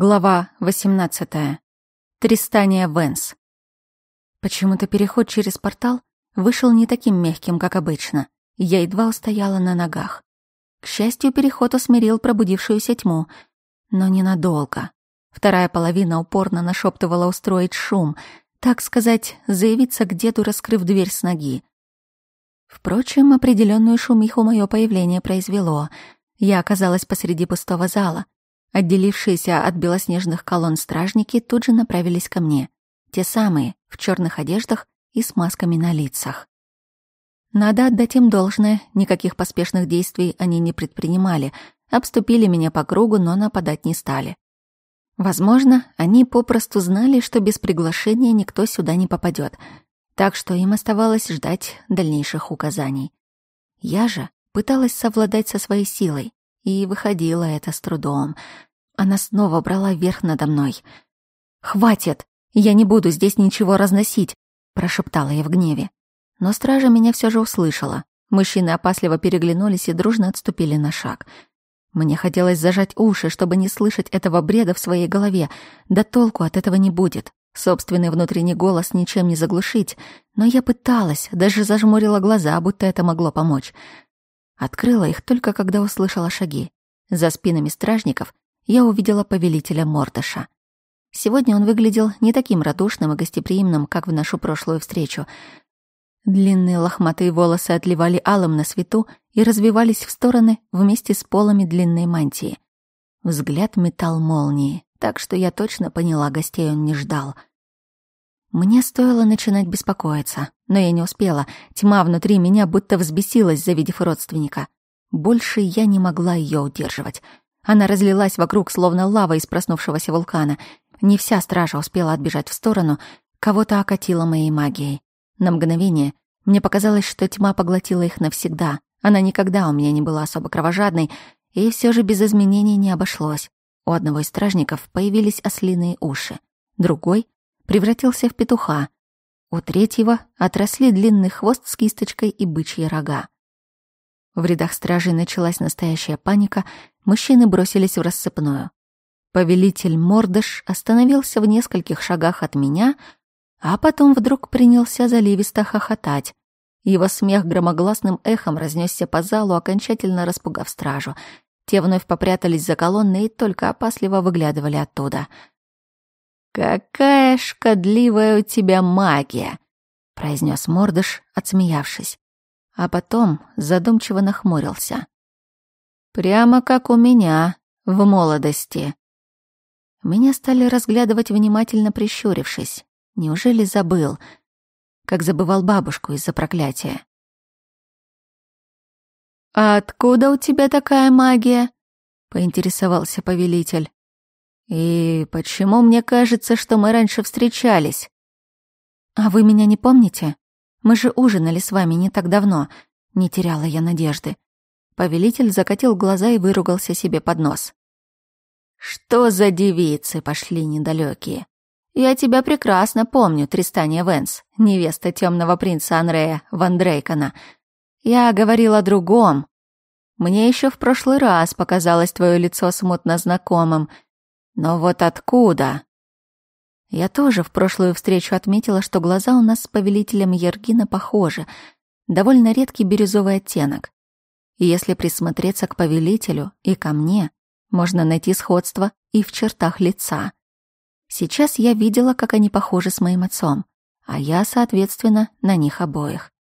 Глава 18. Тристания Венс. Почему-то переход через портал вышел не таким мягким, как обычно. Я едва устояла на ногах. К счастью, переход усмирил пробудившуюся тьму, но ненадолго. Вторая половина упорно нашептывала устроить шум, так сказать, заявиться к деду, раскрыв дверь с ноги. Впрочем, определенную шумиху мое появление произвело. Я оказалась посреди пустого зала — Отделившиеся от белоснежных колонн стражники тут же направились ко мне. Те самые, в черных одеждах и с масками на лицах. Надо отдать им должное, никаких поспешных действий они не предпринимали, обступили меня по кругу, но нападать не стали. Возможно, они попросту знали, что без приглашения никто сюда не попадет, так что им оставалось ждать дальнейших указаний. Я же пыталась совладать со своей силой, и выходило это с трудом — она снова брала верх надо мной. «Хватит! Я не буду здесь ничего разносить!» — прошептала я в гневе. Но стража меня все же услышала. Мужчины опасливо переглянулись и дружно отступили на шаг. Мне хотелось зажать уши, чтобы не слышать этого бреда в своей голове. Да толку от этого не будет. Собственный внутренний голос ничем не заглушить. Но я пыталась, даже зажмурила глаза, будто это могло помочь. Открыла их только когда услышала шаги. За спинами стражников я увидела повелителя Мордыша. Сегодня он выглядел не таким радушным и гостеприимным, как в нашу прошлую встречу. Длинные лохматые волосы отливали алым на свету и развивались в стороны вместе с полами длинной мантии. Взгляд метал молнии, так что я точно поняла, гостей он не ждал. Мне стоило начинать беспокоиться, но я не успела. Тьма внутри меня будто взбесилась, завидев родственника. Больше я не могла ее удерживать — она разлилась вокруг, словно лава из проснувшегося вулкана. Не вся стража успела отбежать в сторону, кого-то окатила моей магией. На мгновение мне показалось, что тьма поглотила их навсегда. Она никогда у меня не была особо кровожадной, и все же без изменений не обошлось. У одного из стражников появились ослиные уши, другой превратился в петуха, у третьего отросли длинный хвост с кисточкой и бычьи рога. В рядах стражи началась настоящая паника, мужчины бросились в рассыпную. Повелитель Мордыш остановился в нескольких шагах от меня, а потом вдруг принялся заливисто хохотать. Его смех громогласным эхом разнесся по залу, окончательно распугав стражу. Те вновь попрятались за колонны и только опасливо выглядывали оттуда. «Какая шкодливая у тебя магия!» — произнес Мордыш, отсмеявшись. А потом задумчиво нахмурился. Прямо как у меня, в молодости. Меня стали разглядывать внимательно прищурившись. Неужели забыл, как забывал бабушку из-за проклятия? «А откуда у тебя такая магия?» — поинтересовался повелитель. «И почему мне кажется, что мы раньше встречались?» «А вы меня не помните? Мы же ужинали с вами не так давно», — не теряла я надежды. Повелитель закатил глаза и выругался себе под нос. «Что за девицы пошли недалекие? Я тебя прекрасно помню, Тристания Венс, невеста темного принца Анрея Ван Дрейкона. Я говорил о другом. Мне еще в прошлый раз показалось твое лицо смутно знакомым. Но вот откуда?» Я тоже в прошлую встречу отметила, что глаза у нас с повелителем Ергина похожи. Довольно редкий бирюзовый оттенок. И если присмотреться к повелителю и ко мне, можно найти сходство и в чертах лица. Сейчас я видела, как они похожи с моим отцом, а я, соответственно, на них обоих.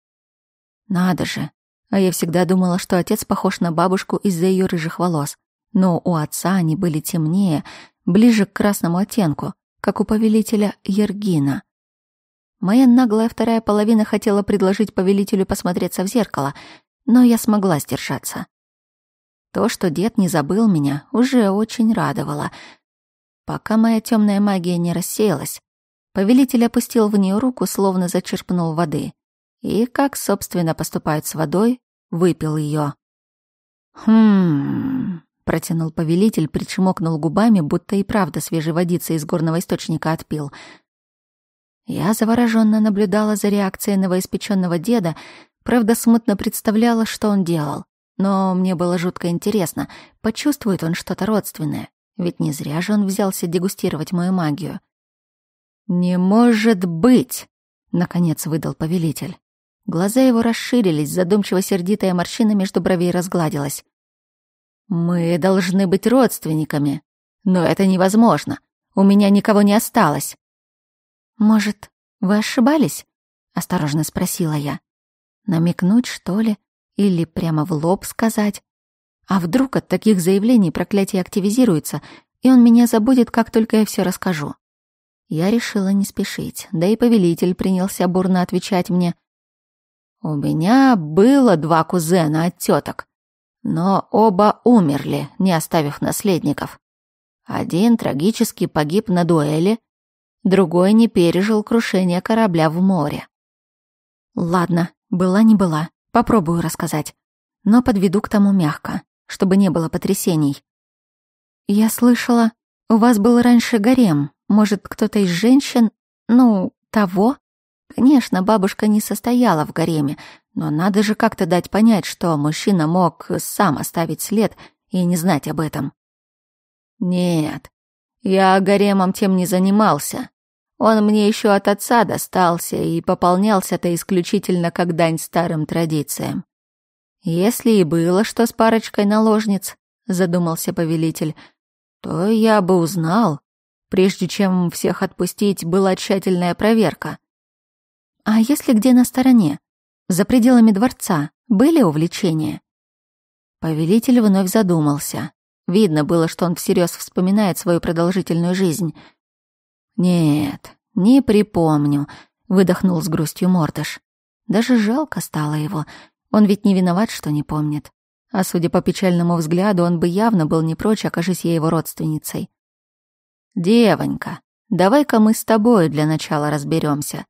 Надо же. А я всегда думала, что отец похож на бабушку из-за ее рыжих волос. Но у отца они были темнее, ближе к красному оттенку, как у повелителя Ергина. Моя наглая вторая половина хотела предложить повелителю посмотреться в зеркало, но я смогла сдержаться. То, что дед не забыл меня, уже очень радовало. Пока моя темная магия не рассеялась, повелитель опустил в нее руку, словно зачерпнул воды. И, как, собственно, поступают с водой, выпил ее. «Хм...» — протянул повелитель, причмокнул губами, будто и правда свежей водицы из горного источника отпил. Я завороженно наблюдала за реакцией новоиспеченного деда, Правда, смутно представляла, что он делал. Но мне было жутко интересно, почувствует он что-то родственное. Ведь не зря же он взялся дегустировать мою магию. «Не может быть!» — наконец выдал повелитель. Глаза его расширились, задумчиво-сердитая морщина между бровей разгладилась. «Мы должны быть родственниками. Но это невозможно. У меня никого не осталось». «Может, вы ошибались?» — осторожно спросила я. Намекнуть, что ли? Или прямо в лоб сказать? А вдруг от таких заявлений проклятие активизируется, и он меня забудет, как только я все расскажу? Я решила не спешить, да и повелитель принялся бурно отвечать мне. «У меня было два кузена от теток, но оба умерли, не оставив наследников. Один трагически погиб на дуэли, другой не пережил крушение корабля в море. Ладно, была не была, попробую рассказать. Но подведу к тому мягко, чтобы не было потрясений. Я слышала, у вас был раньше гарем. Может, кто-то из женщин, ну, того? Конечно, бабушка не состояла в гареме, но надо же как-то дать понять, что мужчина мог сам оставить след и не знать об этом. Нет, я гаремом тем не занимался. Он мне еще от отца достался и пополнялся-то исключительно как дань старым традициям. Если и было что с парочкой наложниц, задумался повелитель, то я бы узнал. Прежде чем всех отпустить, была тщательная проверка. А если где на стороне? За пределами дворца были увлечения? Повелитель вновь задумался. Видно было, что он всерьез вспоминает свою продолжительную жизнь — «Нет, не припомню», — выдохнул с грустью Мордыш. Даже жалко стало его. Он ведь не виноват, что не помнит. А судя по печальному взгляду, он бы явно был не прочь, окажись я его родственницей. «Девонька, давай-ка мы с тобой для начала разберемся.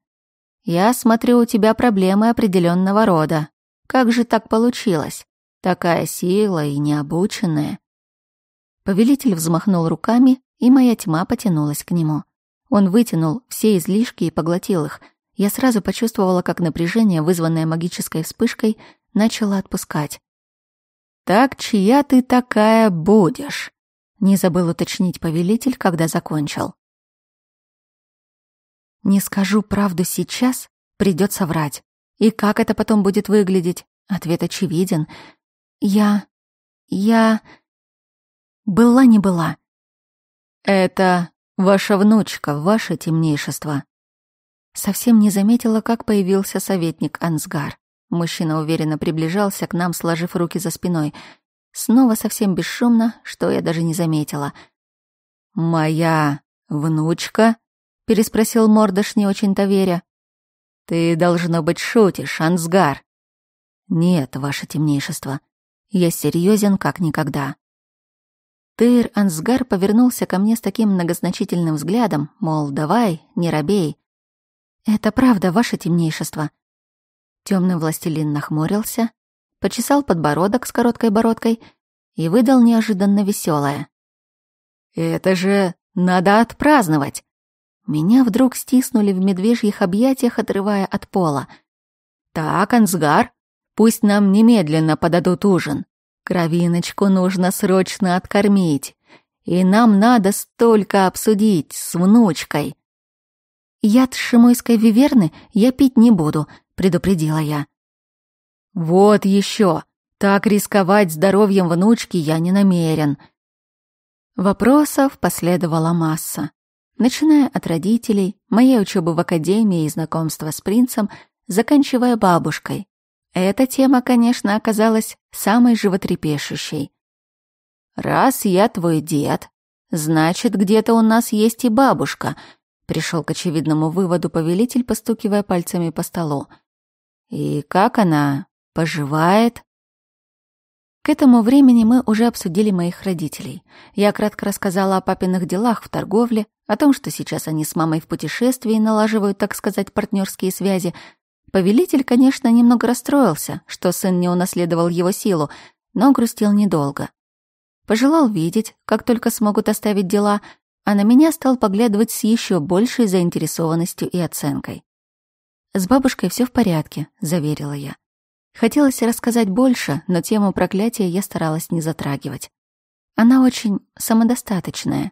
Я смотрю, у тебя проблемы определенного рода. Как же так получилось? Такая сила и необученная». Повелитель взмахнул руками, и моя тьма потянулась к нему. Он вытянул все излишки и поглотил их. Я сразу почувствовала, как напряжение, вызванное магической вспышкой, начало отпускать. «Так чья ты такая будешь?» Не забыл уточнить повелитель, когда закончил. «Не скажу правду сейчас, придется врать. И как это потом будет выглядеть?» Ответ очевиден. «Я... я...» «Была не была». «Это «Ваша внучка, ваше темнейшество». Совсем не заметила, как появился советник Ансгар. Мужчина уверенно приближался к нам, сложив руки за спиной. Снова совсем бесшумно, что я даже не заметила. «Моя внучка?» — переспросил Мордыш, не очень-то веря. «Ты, должно быть, шутишь, Ансгар». «Нет, ваше темнейшество. Я серьезен как никогда». Тыр Ансгар повернулся ко мне с таким многозначительным взглядом, мол, давай, не робей. «Это правда, ваше темнейшество». Темный властелин нахмурился, почесал подбородок с короткой бородкой и выдал неожиданно веселое. «Это же надо отпраздновать!» Меня вдруг стиснули в медвежьих объятиях, отрывая от пола. «Так, Ансгар, пусть нам немедленно подадут ужин. Кровиночку нужно срочно откормить, и нам надо столько обсудить с внучкой». «Яд шимойской виверны я пить не буду», — предупредила я. «Вот еще! Так рисковать здоровьем внучки я не намерен». Вопросов последовала масса. Начиная от родителей, моей учебы в академии и знакомства с принцем, заканчивая бабушкой, эта тема, конечно, оказалась самой животрепещущей. «Раз я твой дед, значит, где-то у нас есть и бабушка», пришел к очевидному выводу повелитель, постукивая пальцами по столу. «И как она поживает?» К этому времени мы уже обсудили моих родителей. Я кратко рассказала о папиных делах в торговле, о том, что сейчас они с мамой в путешествии налаживают, так сказать, партнерские связи, Повелитель, конечно, немного расстроился, что сын не унаследовал его силу, но грустил недолго. Пожелал видеть, как только смогут оставить дела, а на меня стал поглядывать с еще большей заинтересованностью и оценкой. «С бабушкой все в порядке», — заверила я. Хотелось рассказать больше, но тему проклятия я старалась не затрагивать. Она очень самодостаточная.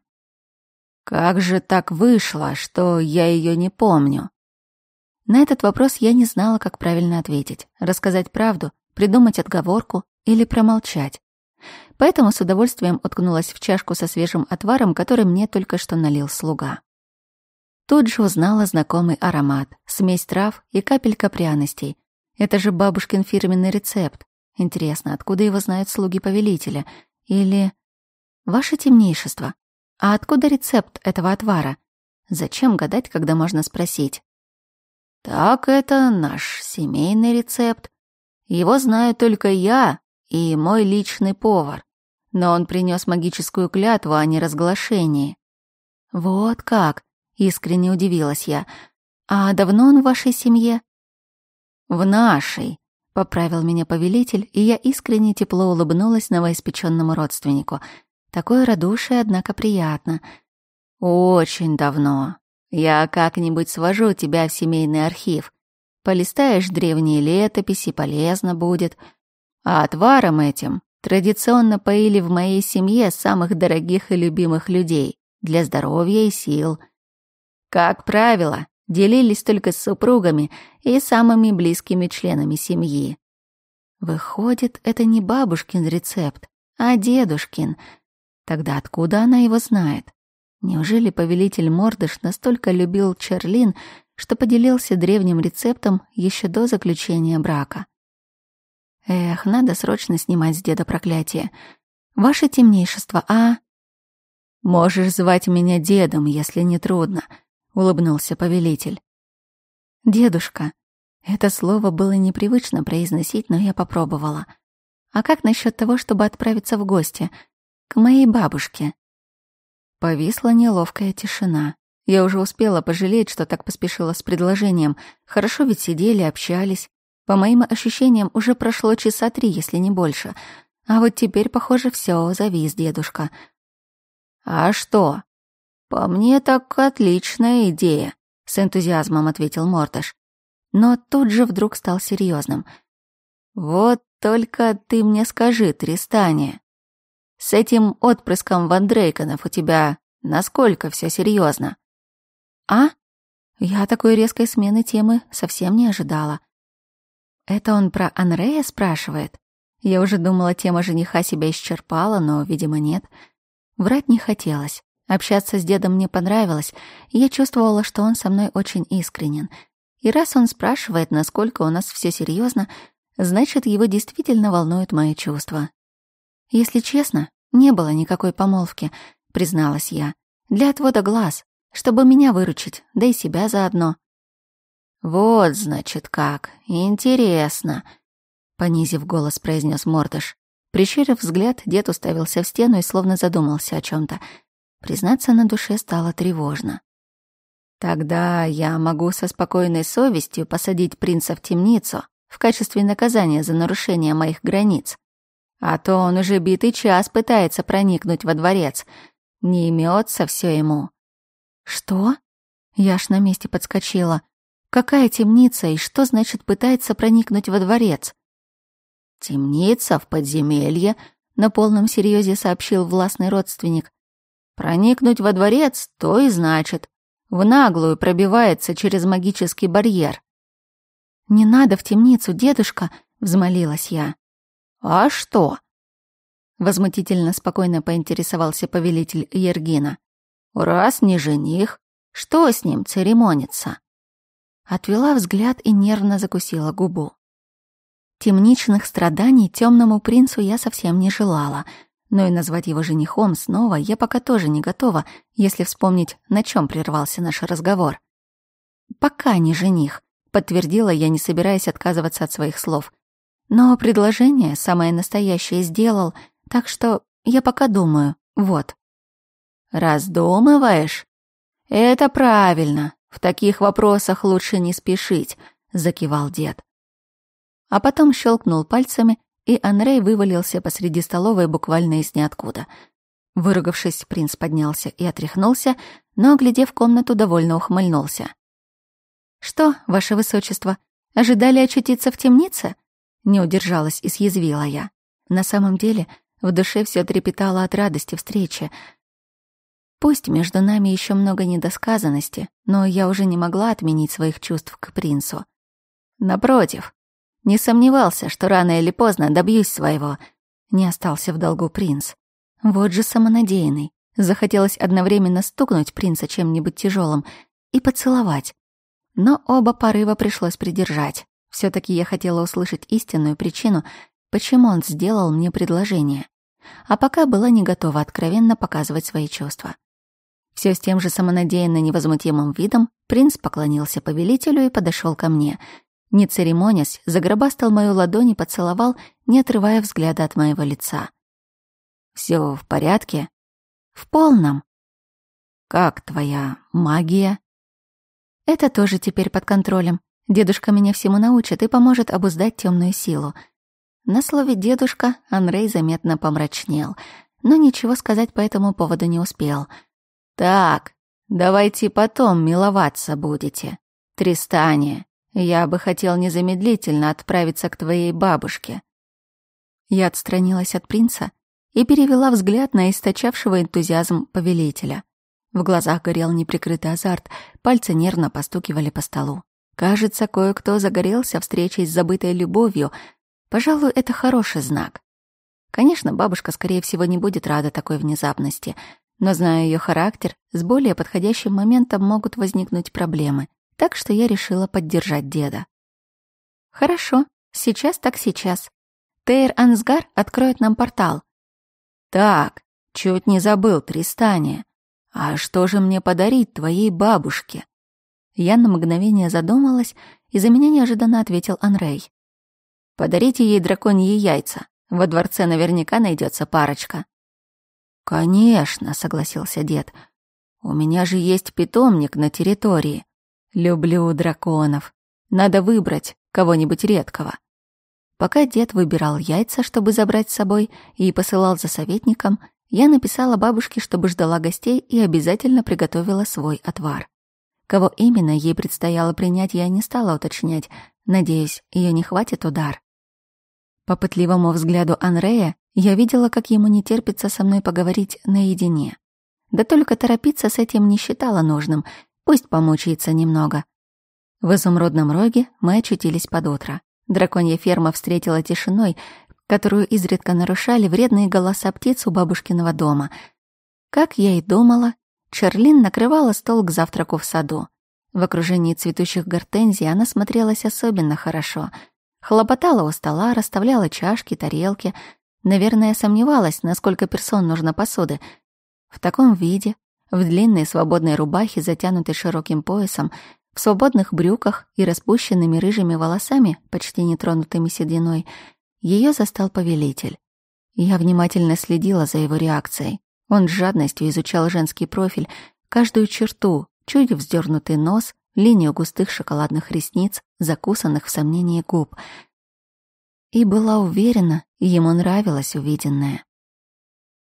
«Как же так вышло, что я ее не помню?» На этот вопрос я не знала, как правильно ответить. Рассказать правду, придумать отговорку или промолчать. Поэтому с удовольствием уткнулась в чашку со свежим отваром, который мне только что налил слуга. Тут же узнала знакомый аромат, смесь трав и капелька пряностей. Это же бабушкин фирменный рецепт. Интересно, откуда его знают слуги повелителя? Или... Ваше темнейшество. А откуда рецепт этого отвара? Зачем гадать, когда можно спросить? Так это наш семейный рецепт. Его знаю только я и мой личный повар. Но он принес магическую клятву а о неразглашении. Вот как, искренне удивилась я. А давно он в вашей семье? В нашей, поправил меня повелитель, и я искренне тепло улыбнулась новоиспеченному родственнику. Такое радушие, однако, приятно. Очень давно. Я как-нибудь свожу тебя в семейный архив. Полистаешь древние летописи, полезно будет. А отваром этим традиционно поили в моей семье самых дорогих и любимых людей для здоровья и сил. Как правило, делились только с супругами и самыми близкими членами семьи. Выходит, это не бабушкин рецепт, а дедушкин. Тогда откуда она его знает? Неужели повелитель Мордыш настолько любил Черлин, что поделился древним рецептом еще до заключения брака? Эх, надо срочно снимать с деда проклятие. Ваше темнейшество, а... «Можешь звать меня дедом, если не трудно», — улыбнулся повелитель. «Дедушка». Это слово было непривычно произносить, но я попробовала. «А как насчет того, чтобы отправиться в гости? К моей бабушке?» Повисла неловкая тишина. Я уже успела пожалеть, что так поспешила с предложением. Хорошо ведь сидели, общались. По моим ощущениям, уже прошло часа три, если не больше. А вот теперь, похоже, все завис дедушка. «А что?» «По мне так отличная идея», — с энтузиазмом ответил Морташ. Но тут же вдруг стал серьезным. «Вот только ты мне скажи, Тристания, с этим отпрыском Ван Дрейконов у тебя насколько все серьезно? А? Я такой резкой смены темы совсем не ожидала. Это он про Анрея спрашивает? Я уже думала, тема жениха себя исчерпала, но, видимо, нет. Врать не хотелось. Общаться с дедом мне понравилось, и я чувствовала, что он со мной очень искренен. И раз он спрашивает, насколько у нас все серьезно, значит, его действительно волнуют мои чувства. Если честно, «Не было никакой помолвки», — призналась я. «Для отвода глаз, чтобы меня выручить, да и себя заодно». «Вот, значит, как. Интересно», — понизив голос, произнес Мордыш. Прищурив взгляд, дед уставился в стену и словно задумался о чем то Признаться, на душе стало тревожно. «Тогда я могу со спокойной совестью посадить принца в темницу в качестве наказания за нарушение моих границ», а то он уже битый час пытается проникнуть во дворец. Не имется все ему». «Что?» Я ж на месте подскочила. «Какая темница и что значит пытается проникнуть во дворец?» «Темница в подземелье», — на полном серьезе сообщил властный родственник. «Проникнуть во дворец то и значит. В наглую пробивается через магический барьер». «Не надо в темницу, дедушка», — взмолилась я. «А что?» Возмутительно спокойно поинтересовался повелитель Ергина. «Раз не жених, что с ним церемониться?» Отвела взгляд и нервно закусила губу. Темничных страданий темному принцу я совсем не желала, но и назвать его женихом снова я пока тоже не готова, если вспомнить, на чем прервался наш разговор. «Пока не жених», — подтвердила я, не собираясь отказываться от своих слов — но предложение самое настоящее сделал, так что я пока думаю. Вот. Раздумываешь? Это правильно. В таких вопросах лучше не спешить, закивал дед. А потом щелкнул пальцами, и Андрей вывалился посреди столовой буквально из ниоткуда. Выругавшись, принц поднялся и отряхнулся, но, оглядев комнату, довольно ухмыльнулся. «Что, ваше высочество, ожидали очутиться в темнице?» Не удержалась и съязвила я. На самом деле, в душе все трепетало от радости встречи. Пусть между нами еще много недосказанности, но я уже не могла отменить своих чувств к принцу. Напротив, не сомневался, что рано или поздно добьюсь своего. Не остался в долгу принц. Вот же самонадеянный. Захотелось одновременно стукнуть принца чем-нибудь тяжелым и поцеловать. Но оба порыва пришлось придержать. Все-таки я хотела услышать истинную причину, почему он сделал мне предложение. А пока была не готова откровенно показывать свои чувства. Все с тем же самонадеянно невозмутимым видом принц поклонился повелителю и подошел ко мне. Не церемонясь, загробастал мою ладонь и поцеловал, не отрывая взгляда от моего лица. «Все в порядке?» «В полном». «Как твоя магия?» «Это тоже теперь под контролем. Дедушка меня всему научит и поможет обуздать темную силу. На слове «дедушка» Андрей заметно помрачнел, но ничего сказать по этому поводу не успел. «Так, давайте потом миловаться будете. Тристане, я бы хотел незамедлительно отправиться к твоей бабушке». Я отстранилась от принца и перевела взгляд на источавшего энтузиазм повелителя. В глазах горел неприкрытый азарт, пальцы нервно постукивали по столу. Кажется, кое-кто загорелся встречей с забытой любовью. Пожалуй, это хороший знак. Конечно, бабушка, скорее всего, не будет рада такой внезапности, но, зная ее характер, с более подходящим моментом могут возникнуть проблемы, так что я решила поддержать деда. «Хорошо, сейчас так сейчас. Тейр Ансгар откроет нам портал». «Так, чуть не забыл, Тристания. А что же мне подарить твоей бабушке?» Я на мгновение задумалась, и за меня неожиданно ответил Анрей. «Подарите ей драконьи яйца. Во дворце наверняка найдется парочка». «Конечно», — согласился дед. «У меня же есть питомник на территории. Люблю драконов. Надо выбрать кого-нибудь редкого». Пока дед выбирал яйца, чтобы забрать с собой, и посылал за советником, я написала бабушке, чтобы ждала гостей и обязательно приготовила свой отвар. Кого именно ей предстояло принять, я не стала уточнять, Надеюсь, ее не хватит удар. По пытливому взгляду Анрея я видела, как ему не терпится со мной поговорить наедине. Да только торопиться с этим не считала нужным, пусть помучается немного. В изумрудном роге мы очутились под утро. Драконья ферма встретила тишиной, которую изредка нарушали вредные голоса птиц у бабушкиного дома. Как я и думала, Шерлин накрывала стол к завтраку в саду. В окружении цветущих гортензий она смотрелась особенно хорошо. Хлопотала у стола, расставляла чашки, тарелки. Наверное, сомневалась, насколько персон нужно посуды. В таком виде, в длинной свободной рубахе, затянутой широким поясом, в свободных брюках и распущенными рыжими волосами, почти нетронутыми сединой, ее застал повелитель. Я внимательно следила за его реакцией. Он с жадностью изучал женский профиль, каждую черту, чуть вздернутый нос, линию густых шоколадных ресниц, закусанных в сомнении губ. И была уверена, ему нравилось увиденное.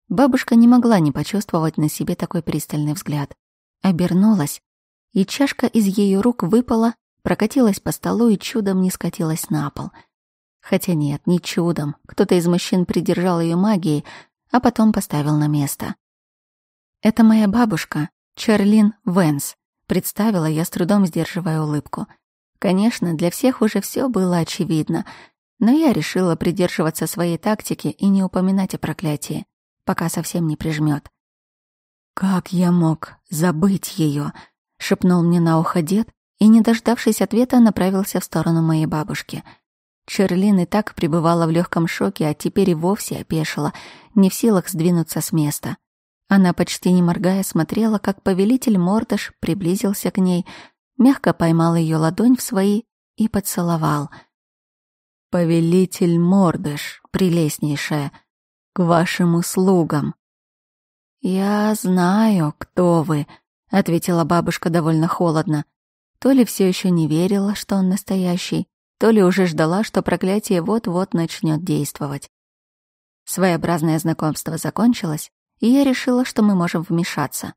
Бабушка не могла не почувствовать на себе такой пристальный взгляд. Обернулась, и чашка из ее рук выпала, прокатилась по столу и чудом не скатилась на пол. Хотя нет, не чудом. Кто-то из мужчин придержал ее магией, а потом поставил на место. «Это моя бабушка, Чарлин Венс», — представила я с трудом, сдерживая улыбку. Конечно, для всех уже все было очевидно, но я решила придерживаться своей тактики и не упоминать о проклятии, пока совсем не прижмёт. «Как я мог забыть её? шепнул мне на ухо дед и, не дождавшись ответа, направился в сторону моей бабушки — Черлин и так пребывала в легком шоке, а теперь и вовсе опешила, не в силах сдвинуться с места. Она, почти не моргая, смотрела, как повелитель Мордыш приблизился к ней, мягко поймал ее ладонь в свои и поцеловал. «Повелитель Мордыш, прелестнейшая, к вашим услугам!» «Я знаю, кто вы», — ответила бабушка довольно холодно. То ли все еще не верила, что он настоящий, то ли уже ждала, что проклятие вот-вот начнет действовать. Своеобразное знакомство закончилось, и я решила, что мы можем вмешаться.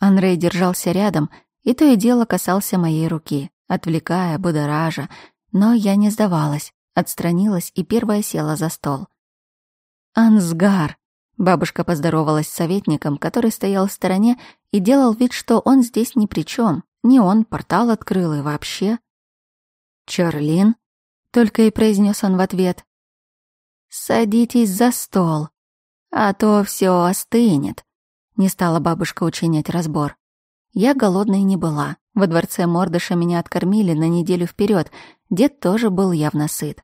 Андрей держался рядом, и то и дело касался моей руки, отвлекая, будоража, но я не сдавалась, отстранилась и первая села за стол. «Ансгар!» — бабушка поздоровалась с советником, который стоял в стороне и делал вид, что он здесь ни при чем, не он портал открыл и вообще. Чарлин, — только и произнес он в ответ. «Садитесь за стол, а то все остынет», — не стала бабушка учинять разбор. Я голодной не была. Во дворце Мордыша меня откормили на неделю вперед. дед тоже был явно сыт.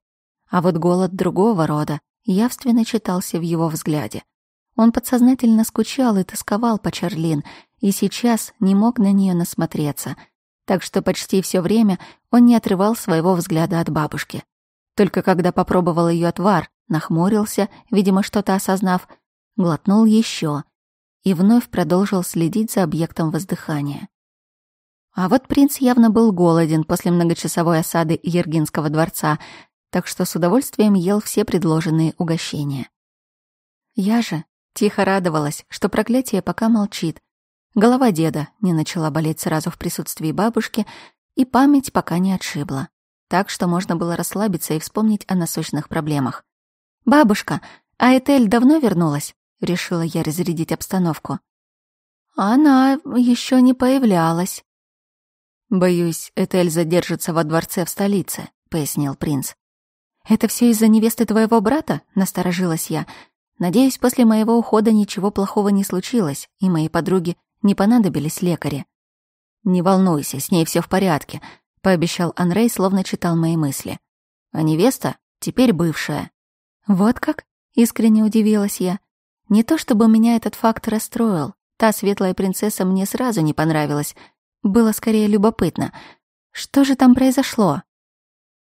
А вот голод другого рода явственно читался в его взгляде. Он подсознательно скучал и тосковал по Чарлин, и сейчас не мог на нее насмотреться — так что почти все время он не отрывал своего взгляда от бабушки. Только когда попробовал ее отвар, нахмурился, видимо, что-то осознав, глотнул еще и вновь продолжил следить за объектом воздыхания. А вот принц явно был голоден после многочасовой осады Ергинского дворца, так что с удовольствием ел все предложенные угощения. Я же тихо радовалась, что проклятие пока молчит, Голова деда не начала болеть сразу в присутствии бабушки, и память пока не отшибла. Так что можно было расслабиться и вспомнить о насущных проблемах. «Бабушка, а Этель давно вернулась?» — решила я разрядить обстановку. «Она еще не появлялась». «Боюсь, Этель задержится во дворце в столице», — пояснил принц. «Это все из-за невесты твоего брата?» — насторожилась я. «Надеюсь, после моего ухода ничего плохого не случилось, и мои подруги не понадобились лекари. «Не волнуйся, с ней все в порядке», — пообещал Анрей, словно читал мои мысли. «А невеста теперь бывшая». «Вот как?» — искренне удивилась я. «Не то чтобы меня этот факт расстроил. Та светлая принцесса мне сразу не понравилась. Было скорее любопытно. Что же там произошло?»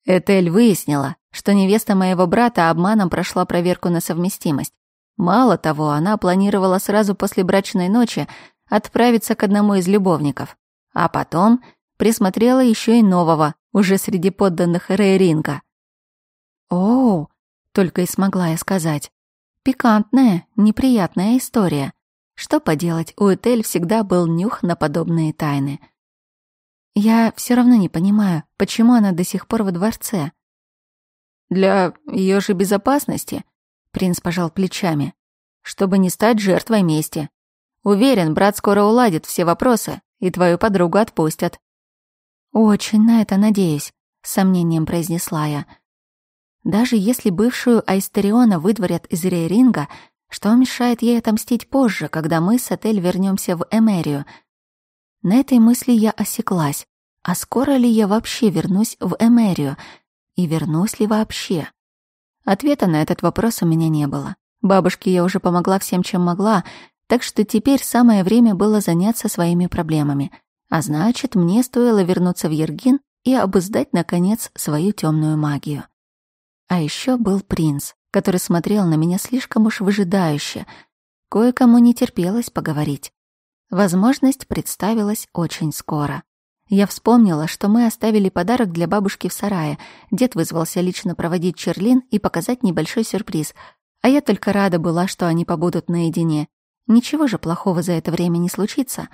Этель выяснила, что невеста моего брата обманом прошла проверку на совместимость. Мало того, она планировала сразу после брачной ночи отправиться к одному из любовников. А потом присмотрела еще и нового, уже среди подданных Рейринга. «О, только и смогла я сказать. Пикантная, неприятная история. Что поделать, у Этель всегда был нюх на подобные тайны. Я все равно не понимаю, почему она до сих пор во дворце. Для ее же безопасности, принц пожал плечами, чтобы не стать жертвой мести. Уверен, брат скоро уладит все вопросы, и твою подругу отпустят». «Очень на это надеюсь», — с сомнением произнесла я. «Даже если бывшую Айстериона выдворят из Рейринга, что мешает ей отомстить позже, когда мы с отель вернемся в Эмерию?» На этой мысли я осеклась. А скоро ли я вообще вернусь в Эмерию? И вернусь ли вообще? Ответа на этот вопрос у меня не было. Бабушке я уже помогла всем, чем могла, так что теперь самое время было заняться своими проблемами. А значит, мне стоило вернуться в Ергин и обуздать, наконец, свою темную магию. А еще был принц, который смотрел на меня слишком уж выжидающе. Кое-кому не терпелось поговорить. Возможность представилась очень скоро. Я вспомнила, что мы оставили подарок для бабушки в сарае. Дед вызвался лично проводить Черлин и показать небольшой сюрприз. А я только рада была, что они побудут наедине. Ничего же плохого за это время не случится.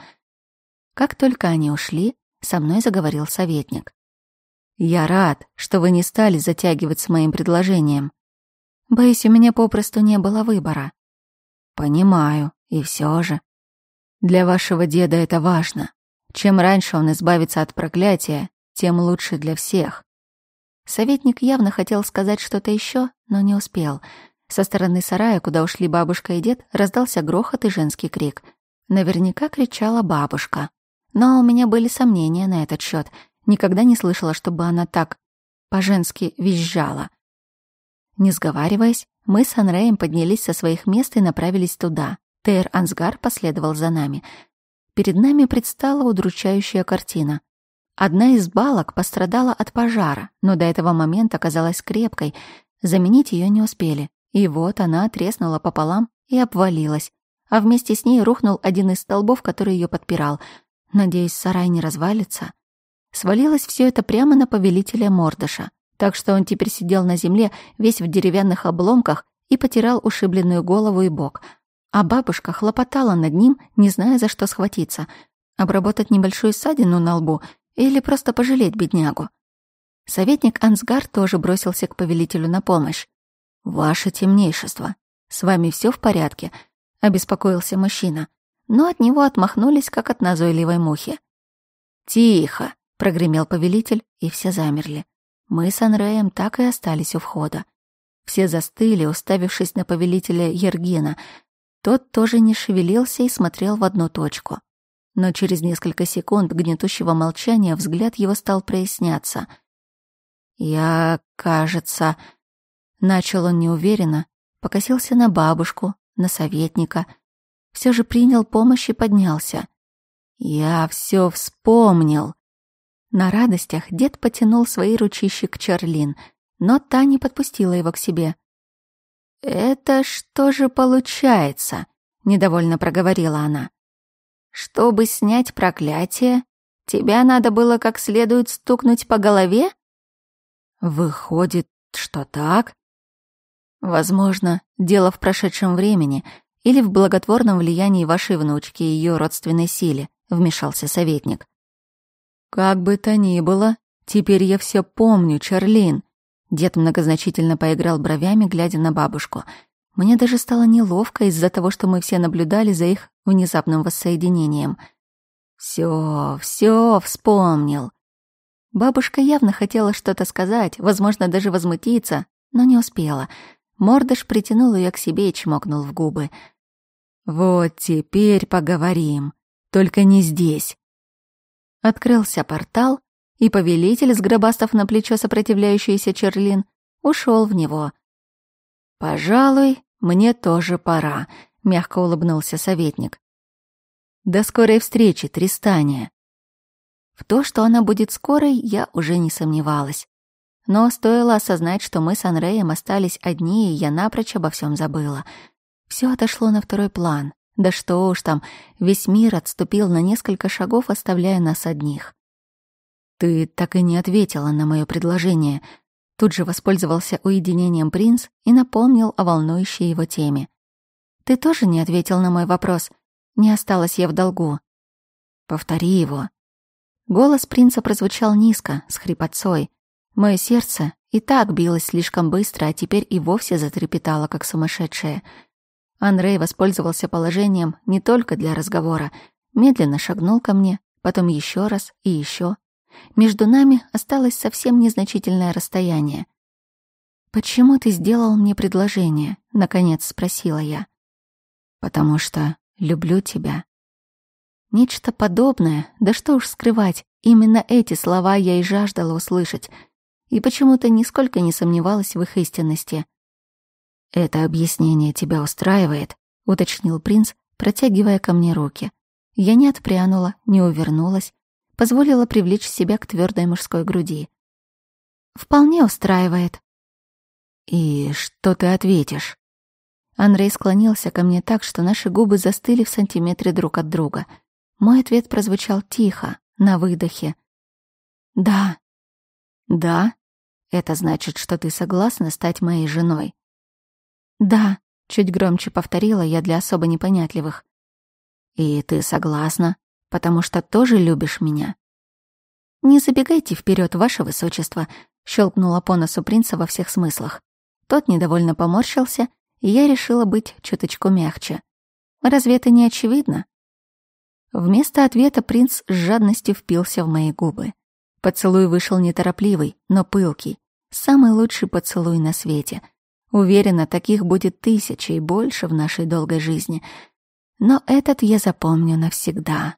Как только они ушли, со мной заговорил советник. «Я рад, что вы не стали затягивать с моим предложением. Боюсь, у меня попросту не было выбора». «Понимаю, и все же. Для вашего деда это важно. Чем раньше он избавится от проклятия, тем лучше для всех». Советник явно хотел сказать что-то еще, но не успел — со стороны сарая, куда ушли бабушка и дед, раздался грохот и женский крик. Наверняка кричала бабушка. Но у меня были сомнения на этот счет. Никогда не слышала, чтобы она так по-женски визжала. Не сговариваясь, мы с Анреем поднялись со своих мест и направились туда. Тейр Ансгар последовал за нами. Перед нами предстала удручающая картина. Одна из балок пострадала от пожара, но до этого момента казалась крепкой. Заменить ее не успели. И вот она треснула пополам и обвалилась, а вместе с ней рухнул один из столбов, который ее подпирал. Надеюсь, сарай не развалится. Свалилось все это прямо на повелителя Мордыша, так что он теперь сидел на земле, весь в деревянных обломках, и потирал ушибленную голову и бок. А бабушка хлопотала над ним, не зная, за что схватиться. Обработать небольшую ссадину на лбу или просто пожалеть беднягу. Советник Ансгар тоже бросился к повелителю на помощь. «Ваше темнейшество, с вами все в порядке?» — обеспокоился мужчина, но от него отмахнулись, как от назойливой мухи. «Тихо!» — прогремел повелитель, и все замерли. Мы с Анреем так и остались у входа. Все застыли, уставившись на повелителя Ергина. Тот тоже не шевелился и смотрел в одну точку. Но через несколько секунд гнетущего молчания взгляд его стал проясняться. «Я, кажется...» Начал он неуверенно, покосился на бабушку, на советника. Все же принял помощь и поднялся. «Я все вспомнил!» На радостях дед потянул свои ручищи к Чарлин, но та не подпустила его к себе. «Это что же получается?» — недовольно проговорила она. «Чтобы снять проклятие, тебя надо было как следует стукнуть по голове?» «Выходит, что так?» Возможно, дело в прошедшем времени или в благотворном влиянии вашей внучки и ее родственной силе, вмешался советник. Как бы то ни было, теперь я все помню, Чарлин. Дед многозначительно поиграл бровями, глядя на бабушку. Мне даже стало неловко из-за того, что мы все наблюдали за их внезапным воссоединением. Все, все вспомнил. Бабушка явно хотела что-то сказать, возможно, даже возмутиться, но не успела — Мордыш притянул ее к себе и чмокнул в губы. «Вот теперь поговорим. Только не здесь». Открылся портал, и повелитель, сгробастав на плечо сопротивляющийся Черлин, ушел в него. «Пожалуй, мне тоже пора», — мягко улыбнулся советник. «До скорой встречи, Тристания». В то, что она будет скорой, я уже не сомневалась. Но стоило осознать, что мы с Анреем остались одни, и я напрочь обо всем забыла. Все отошло на второй план. Да что уж там, весь мир отступил на несколько шагов, оставляя нас одних. «Ты так и не ответила на мое предложение», Тут же воспользовался уединением принц и напомнил о волнующей его теме. «Ты тоже не ответил на мой вопрос. Не осталась я в долгу». «Повтори его». Голос принца прозвучал низко, с хрипотцой. Мое сердце и так билось слишком быстро, а теперь и вовсе затрепетало, как сумасшедшее. Андрей воспользовался положением не только для разговора. Медленно шагнул ко мне, потом еще раз и еще. Между нами осталось совсем незначительное расстояние. «Почему ты сделал мне предложение?» — наконец спросила я. «Потому что люблю тебя». Нечто подобное, да что уж скрывать, именно эти слова я и жаждала услышать — и почему-то нисколько не сомневалась в их истинности. «Это объяснение тебя устраивает», — уточнил принц, протягивая ко мне руки. Я не отпрянула, не увернулась, позволила привлечь себя к твердой мужской груди. «Вполне устраивает». «И что ты ответишь?» Андрей склонился ко мне так, что наши губы застыли в сантиметре друг от друга. Мой ответ прозвучал тихо, на выдохе. «Да». «Да?» Это значит, что ты согласна стать моей женой?» «Да», — чуть громче повторила я для особо непонятливых. «И ты согласна, потому что тоже любишь меня?» «Не забегайте вперед, ваше высочество», — щелкнула по носу принца во всех смыслах. Тот недовольно поморщился, и я решила быть чуточку мягче. «Разве это не очевидно?» Вместо ответа принц с жадностью впился в мои губы. Поцелуй вышел неторопливый, но пылкий. Самый лучший поцелуй на свете. Уверена, таких будет тысячи и больше в нашей долгой жизни. Но этот я запомню навсегда.